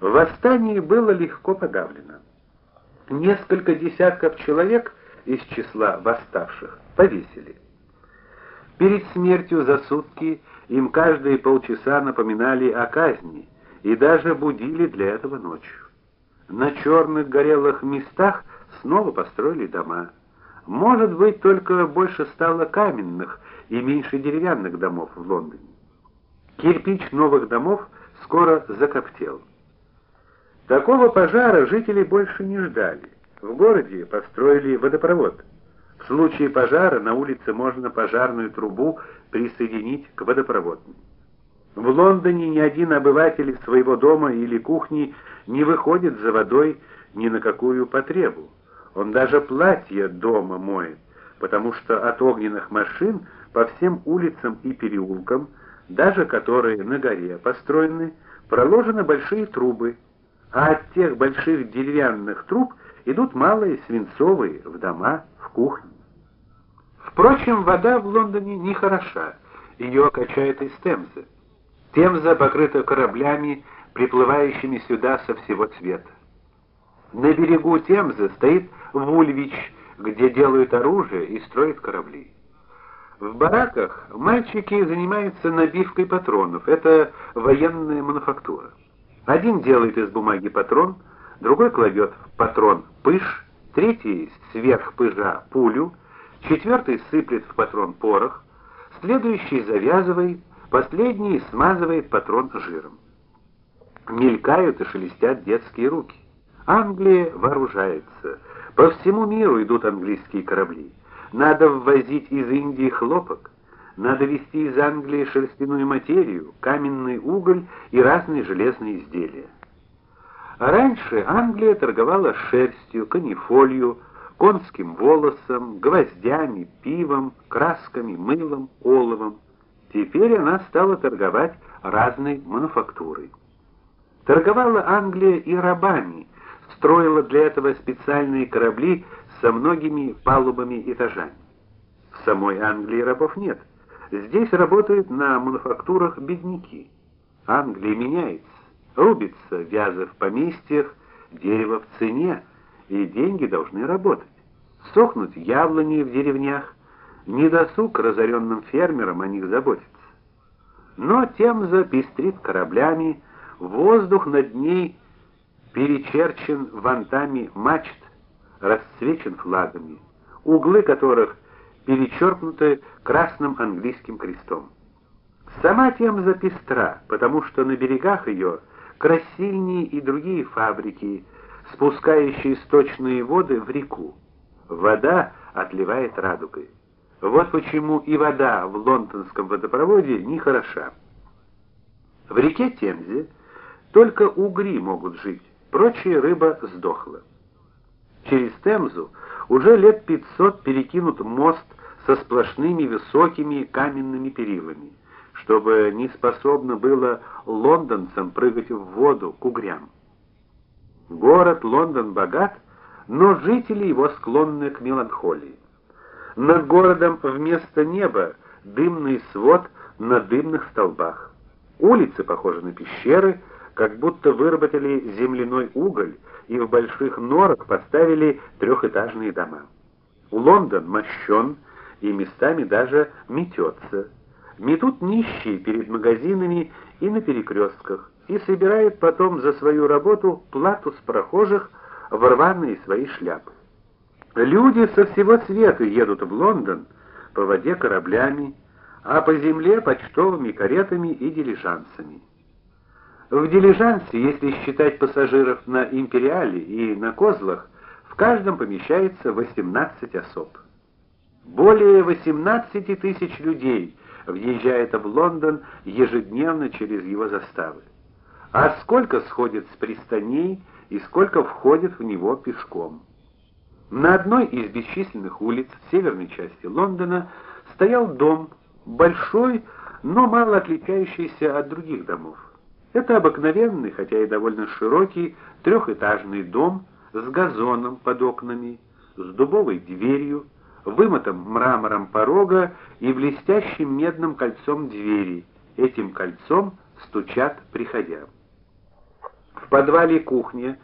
Восстание было легко подавлено. Несколько десятков человек из числа восставших повесили. Перед смертью за сутки им каждые полчаса напоминали о казни и даже будили для этого ночью. На черных горелых местах снова построили дома. Может быть, только больше стало каменных и меньше деревянных домов в Лондоне. Кирпич новых домов скоро закоптел. Такого пожара жители больше не ждали. В городе построили водопровод. В случае пожара на улице можно пожарную трубу присоединить к водопроводной. В Лондоне ни один обыватель из своего дома или кухни не выходит за водой ни на какую потребу. Он даже платье дома моет, потому что от огненных машин по всем улицам и переулкам, даже которые на горе построены, проложены большие трубы, а от тех больших деревянных труб идут малые свинцовые в дома, в кухни. Впрочем, вода в Лондоне не хороша. ее качает из Темзы. Темза покрыта кораблями, приплывающими сюда со всего света. На берегу Темзы стоит Вульвич, где делают оружие и строят корабли. В бараках мальчики занимаются набивкой патронов. Это военная мануфактура. Один делает из бумаги патрон, другой кладет в патрон пыш, третий сверх пыжа пулю, четвертый сыплет в патрон порох, следующий завязывает, последний смазывает патрон жиром. Мелькают и шелестят детские руки. Англия вооружается. По всему миру идут английские корабли. Надо ввозить из Индии хлопок, надо везти из Англии шерстяную материю, каменный уголь и разные железные изделия. А раньше Англия торговала шерстью, канифолью, конским волосом, гвоздями, пивом, красками, мылом, оловом. Теперь она стала торговать разной мануфактурой. Торговала Англия и рабами, строила для этого специальные корабли со многими палубами и этажами. В самой Англии рабов нет. Здесь работают на мануфактурах бедняки. Англия меняется. Рубится вязы в поместьях, дерево в цене, и деньги должны работать. Сохнут яблони в деревнях, не досуг разоренным фермерам о них заботиться. Но Темза пестрит кораблями, воздух над ней перечерчен вантами мачт, расцвечен флагами, углы которых перечеркнуты красным английским крестом. Сама Темза пестра, потому что на берегах ее красильни и другие фабрики, спускающие сточные воды в реку. Вода отливает радугой. Вот почему и вода в лондонском водопроводе не хороша. В реке Темзе только угри могут жить, прочая рыба сдохла. Через Темзу уже лет 500 перекинут мост со сплошными высокими каменными перилами, чтобы не способно было лондонцам прыгать в воду к угрям. Город Лондон богат, но жители его склонны к меланхолии. Над городом вместо неба дымный свод на дымных столбах. Улицы похожи на пещеры, как будто выработали земляной уголь и в больших норах поставили трехэтажные дома. Лондон мощен и местами даже метется. Метут нищие перед магазинами и на перекрестках и собирают потом за свою работу плату с прохожих в рваные свои шляпы. Люди со всего света едут в Лондон по воде кораблями, а по земле почтовыми каретами и дилижансами. В дилижансе, если считать пассажиров на империале и на козлах, в каждом помещается 18 особ. Более 18 тысяч людей въезжает в Лондон ежедневно через его заставы. А сколько сходит с пристаней и сколько входит в него пешком. На одной из бесчисленных улиц в северной части Лондона стоял дом, большой, но мало отличающийся от других домов. Это обыкновенный, хотя и довольно широкий трехэтажный дом с газоном под окнами, с дубовой дверью, вымытым мрамором порога и блестящим медным кольцом двери. Этим кольцом стучат приходя. В подвале кухни